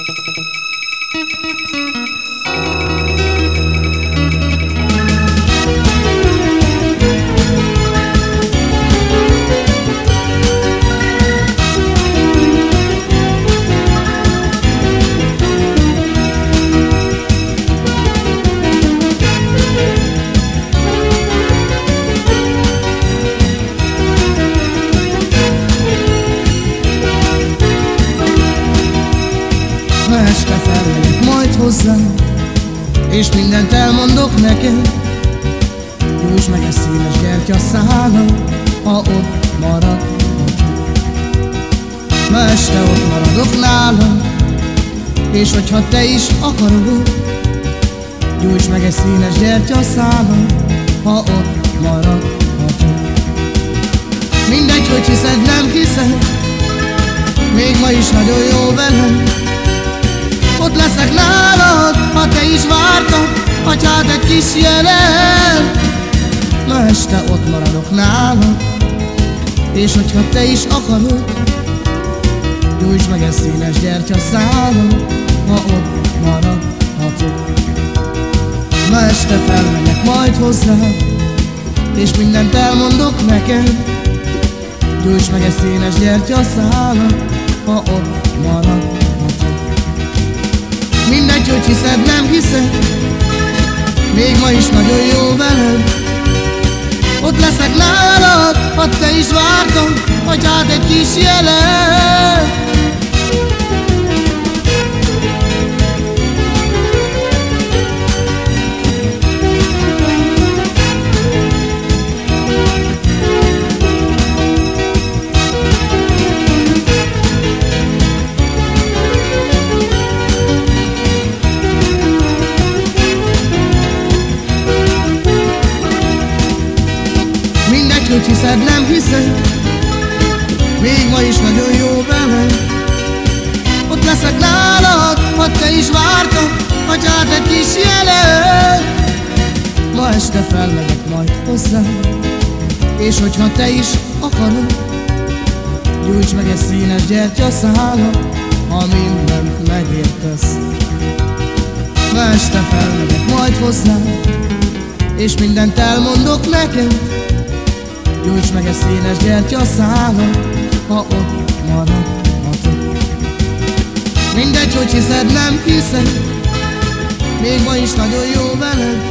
Thank you. Este felmegyek majd hozzá És mindent elmondok neked. Gyújts meg egy színes gyertyaszálat Ha ott maradhatok Ma este ott maradok nálam És hogyha te is akarod Gyújts meg egy színes gyertyaszálat Ha ott maradhatok Mindegy, hogy hiszed, nem hiszed Még ma is nagyon jó velem leszek nálad, ha te is vártad Atyád egy kis jelen Ma este ott maradok nálad És hogyha te is akarod Gyújts meg egy színes gyertyaszálon Ha ott maradhatok. Ma este felmegyek majd hozzá És mindent elmondok neked. Gyújts meg egy színes gyertyaszálon Ha ott maradhatok hiszed, nem hiszed? Még ma is nagyon jó veled. Ott leszek nálad, ha te is vártad Atyád egy kis jelet Hogy hiszed, nem hiszed Még ma is nagyon jó veled. Ott leszek nálad, ha te is vártad Atyád egy kis jelet Ma este felmegyek majd hozzá És hogyha te is akarod Gyújts meg egy színes gyertyaszálat Ha mindent megértesz. Ma este felmegyek majd hozzá És mindent elmondok neked Gyújts meg egy színes gyertyaszálon, ha ott maradhatok Mindegy, hogy hiszed, nem hiszed Még ma is nagyon jó veled.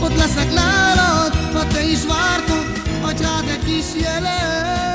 Ott leszek nálad, ha te is vártad Atyád egy kis jelet